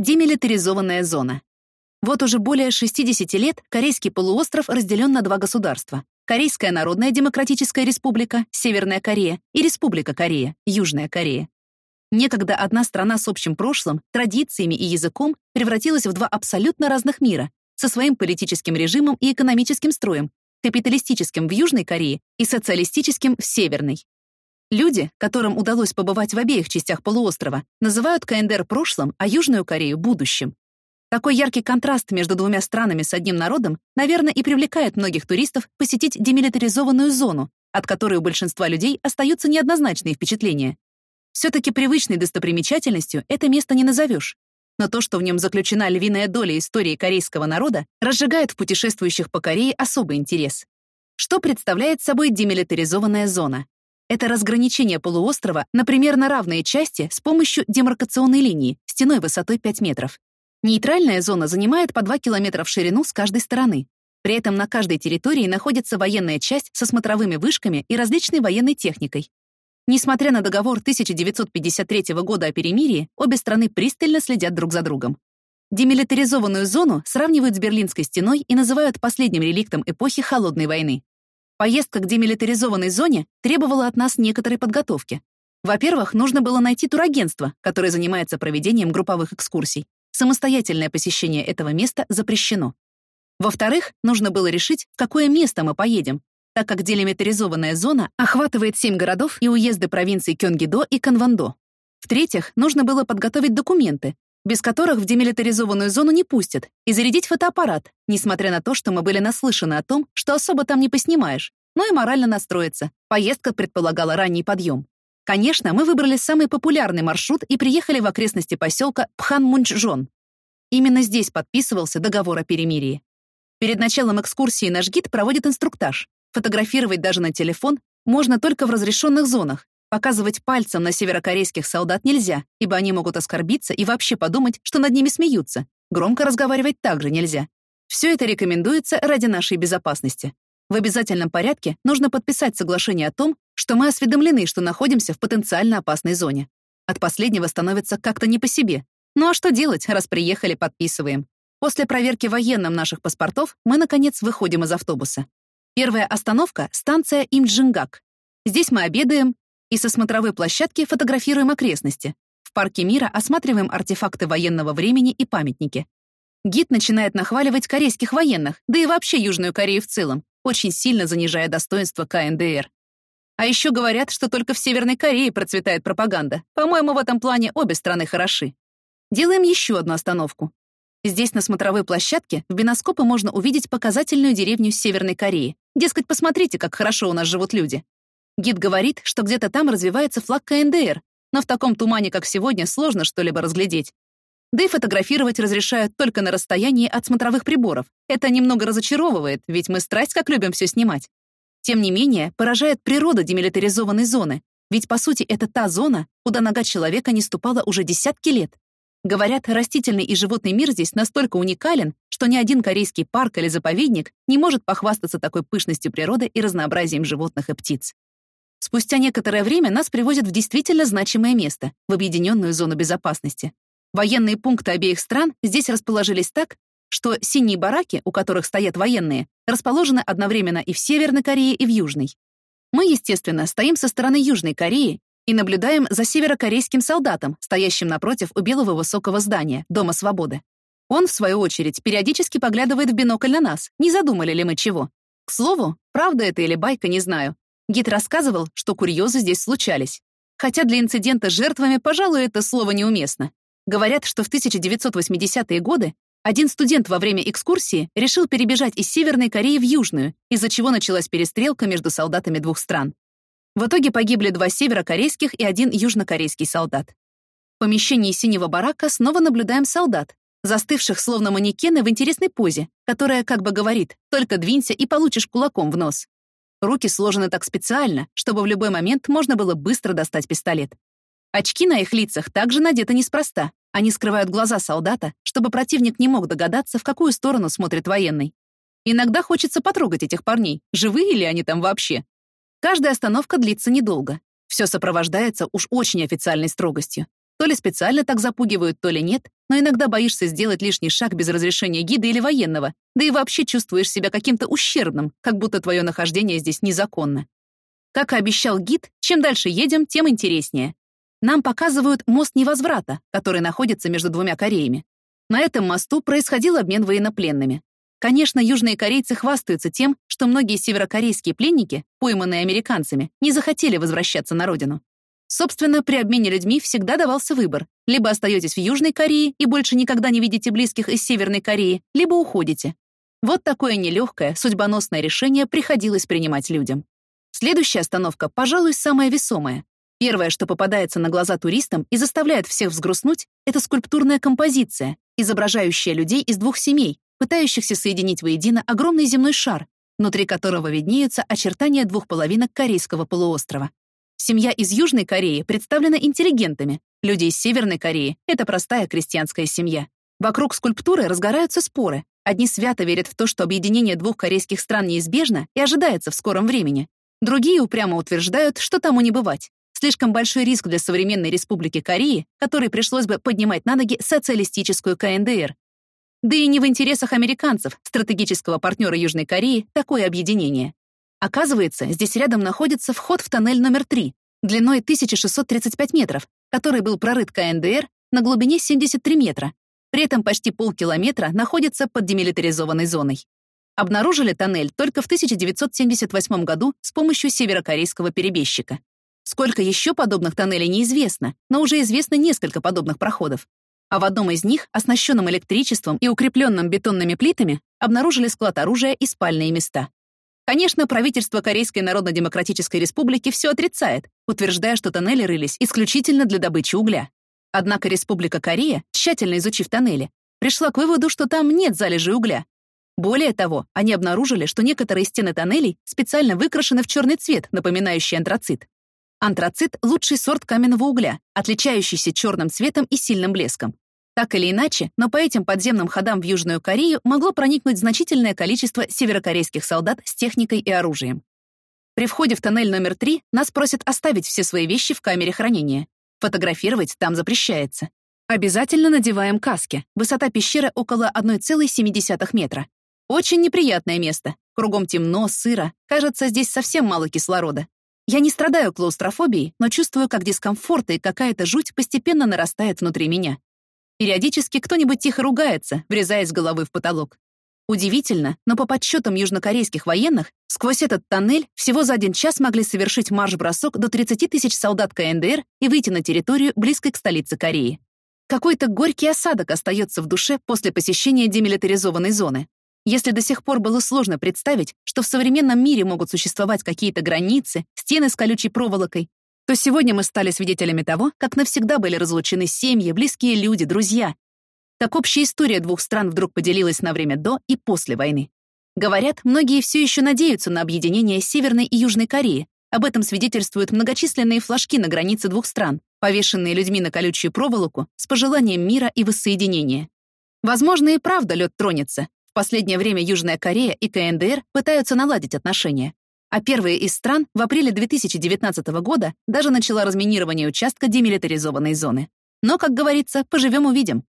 Демилитаризованная зона. Вот уже более 60 лет Корейский полуостров разделен на два государства. Корейская Народная Демократическая Республика, Северная Корея, и Республика Корея, Южная Корея. Некогда одна страна с общим прошлым, традициями и языком превратилась в два абсолютно разных мира, со своим политическим режимом и экономическим строем, капиталистическим в Южной Корее и социалистическим в Северной. Люди, которым удалось побывать в обеих частях полуострова, называют КНДР прошлым, а Южную Корею — будущим. Такой яркий контраст между двумя странами с одним народом, наверное, и привлекает многих туристов посетить демилитаризованную зону, от которой у большинства людей остаются неоднозначные впечатления. Все-таки привычной достопримечательностью это место не назовешь. Но то, что в нем заключена львиная доля истории корейского народа, разжигает в путешествующих по Корее особый интерес. Что представляет собой демилитаризованная зона? Это разграничение полуострова на примерно равные части с помощью демаркационной линии, стеной высотой 5 метров. Нейтральная зона занимает по 2 километра в ширину с каждой стороны. При этом на каждой территории находится военная часть со смотровыми вышками и различной военной техникой. Несмотря на договор 1953 года о перемирии, обе страны пристально следят друг за другом. Демилитаризованную зону сравнивают с Берлинской стеной и называют последним реликтом эпохи Холодной войны. Поездка к демилитаризованной зоне требовала от нас некоторой подготовки. Во-первых, нужно было найти турагентство, которое занимается проведением групповых экскурсий. Самостоятельное посещение этого места запрещено. Во-вторых, нужно было решить, в какое место мы поедем, так как делимитаризованная зона охватывает семь городов и уезды провинций Кёнгидо и Канвандо. В-третьих, нужно было подготовить документы, без которых в демилитаризованную зону не пустят, и зарядить фотоаппарат, несмотря на то, что мы были наслышаны о том, что особо там не поснимаешь, но и морально настроиться. Поездка предполагала ранний подъем. Конечно, мы выбрали самый популярный маршрут и приехали в окрестности поселка Пханмунчжон. Именно здесь подписывался договор о перемирии. Перед началом экскурсии наш гид проводит инструктаж. Фотографировать даже на телефон можно только в разрешенных зонах. Показывать пальцем на северокорейских солдат нельзя, ибо они могут оскорбиться и вообще подумать, что над ними смеются. Громко разговаривать также нельзя. Все это рекомендуется ради нашей безопасности. В обязательном порядке нужно подписать соглашение о том, что мы осведомлены, что находимся в потенциально опасной зоне. От последнего становится как-то не по себе. Ну а что делать, раз приехали, подписываем. После проверки военным наших паспортов мы, наконец, выходим из автобуса. Первая остановка — станция Имджингак. Здесь мы обедаем и со смотровой площадки фотографируем окрестности. В парке мира осматриваем артефакты военного времени и памятники. Гид начинает нахваливать корейских военных, да и вообще Южную Корею в целом, очень сильно занижая достоинство КНДР. А еще говорят, что только в Северной Корее процветает пропаганда. По-моему, в этом плане обе страны хороши. Делаем еще одну остановку. Здесь, на смотровой площадке, в биноскопы можно увидеть показательную деревню Северной Кореи. Дескать, посмотрите, как хорошо у нас живут люди. Гид говорит, что где-то там развивается флаг КНДР, но в таком тумане, как сегодня, сложно что-либо разглядеть. Да и фотографировать разрешают только на расстоянии от смотровых приборов. Это немного разочаровывает, ведь мы страсть как любим все снимать. Тем не менее, поражает природа демилитаризованной зоны, ведь, по сути, это та зона, куда нога человека не ступала уже десятки лет. Говорят, растительный и животный мир здесь настолько уникален, что ни один корейский парк или заповедник не может похвастаться такой пышностью природы и разнообразием животных и птиц. Спустя некоторое время нас привозят в действительно значимое место, в объединенную зону безопасности. Военные пункты обеих стран здесь расположились так, что синие бараки, у которых стоят военные, расположены одновременно и в Северной Корее, и в Южной. Мы, естественно, стоим со стороны Южной Кореи и наблюдаем за северокорейским солдатом, стоящим напротив у белого высокого здания, Дома Свободы. Он, в свою очередь, периодически поглядывает в бинокль на нас, не задумали ли мы чего. К слову, правда это или байка, не знаю. Гид рассказывал, что курьезы здесь случались. Хотя для инцидента с жертвами, пожалуй, это слово неуместно. Говорят, что в 1980-е годы один студент во время экскурсии решил перебежать из Северной Кореи в Южную, из-за чего началась перестрелка между солдатами двух стран. В итоге погибли два северокорейских и один южнокорейский солдат. В помещении синего барака снова наблюдаем солдат, застывших словно манекены в интересной позе, которая как бы говорит «только двинься и получишь кулаком в нос». Руки сложены так специально, чтобы в любой момент можно было быстро достать пистолет. Очки на их лицах также надеты неспроста. Они скрывают глаза солдата, чтобы противник не мог догадаться, в какую сторону смотрит военный. Иногда хочется потрогать этих парней, живые ли они там вообще. Каждая остановка длится недолго. Все сопровождается уж очень официальной строгостью. То ли специально так запугивают, то ли нет, но иногда боишься сделать лишний шаг без разрешения гида или военного, да и вообще чувствуешь себя каким-то ущербным, как будто твое нахождение здесь незаконно. Как и обещал гид, чем дальше едем, тем интереснее. Нам показывают мост невозврата, который находится между двумя Кореями. На этом мосту происходил обмен военнопленными. Конечно, южные корейцы хвастаются тем, что многие северокорейские пленники, пойманные американцами, не захотели возвращаться на родину. Собственно, при обмене людьми всегда давался выбор. Либо остаетесь в Южной Корее и больше никогда не видите близких из Северной Кореи, либо уходите. Вот такое нелегкое, судьбоносное решение приходилось принимать людям. Следующая остановка, пожалуй, самая весомая. Первое, что попадается на глаза туристам и заставляет всех взгрустнуть, это скульптурная композиция, изображающая людей из двух семей, пытающихся соединить воедино огромный земной шар, внутри которого виднеются очертания двух половинок Корейского полуострова. Семья из Южной Кореи представлена интеллигентами, люди из Северной Кореи — это простая крестьянская семья. Вокруг скульптуры разгораются споры. Одни свято верят в то, что объединение двух корейских стран неизбежно и ожидается в скором времени. Другие упрямо утверждают, что тому не бывать. Слишком большой риск для современной Республики Кореи, которой пришлось бы поднимать на ноги социалистическую КНДР. Да и не в интересах американцев, стратегического партнера Южной Кореи, такое объединение. Оказывается, здесь рядом находится вход в тоннель номер 3, длиной 1635 метров, который был прорыт КНДР на глубине 73 метра. При этом почти полкилометра находится под демилитаризованной зоной. Обнаружили тоннель только в 1978 году с помощью северокорейского перебежчика. Сколько еще подобных тоннелей неизвестно, но уже известно несколько подобных проходов. А в одном из них, оснащенном электричеством и укрепленном бетонными плитами, обнаружили склад оружия и спальные места. Конечно, правительство Корейской Народно-Демократической Республики все отрицает, утверждая, что тоннели рылись исключительно для добычи угля. Однако Республика Корея, тщательно изучив тоннели, пришла к выводу, что там нет залежей угля. Более того, они обнаружили, что некоторые стены тоннелей специально выкрашены в черный цвет, напоминающий антрацит. Антрацит — лучший сорт каменного угля, отличающийся черным цветом и сильным блеском. Так или иначе, но по этим подземным ходам в Южную Корею могло проникнуть значительное количество северокорейских солдат с техникой и оружием. При входе в тоннель номер 3 нас просят оставить все свои вещи в камере хранения. Фотографировать там запрещается. Обязательно надеваем каски. Высота пещеры около 1,7 метра. Очень неприятное место. Кругом темно, сыро. Кажется, здесь совсем мало кислорода. Я не страдаю клаустрофобией, но чувствую, как дискомфорт и какая-то жуть постепенно нарастает внутри меня. Периодически кто-нибудь тихо ругается, врезаясь головой в потолок. Удивительно, но по подсчетам южнокорейских военных, сквозь этот тоннель всего за один час могли совершить марш-бросок до 30 тысяч солдат КНДР и выйти на территорию, близкой к столице Кореи. Какой-то горький осадок остается в душе после посещения демилитаризованной зоны. Если до сих пор было сложно представить, что в современном мире могут существовать какие-то границы, стены с колючей проволокой, то сегодня мы стали свидетелями того, как навсегда были разлучены семьи, близкие люди, друзья. Так общая история двух стран вдруг поделилась на время до и после войны. Говорят, многие все еще надеются на объединение Северной и Южной Кореи. Об этом свидетельствуют многочисленные флажки на границе двух стран, повешенные людьми на колючую проволоку с пожеланием мира и воссоединения. Возможно, и правда лед тронется. В последнее время Южная Корея и КНДР пытаются наладить отношения. А первая из стран в апреле 2019 года даже начала разминирование участка демилитаризованной зоны. Но, как говорится, поживем-увидим.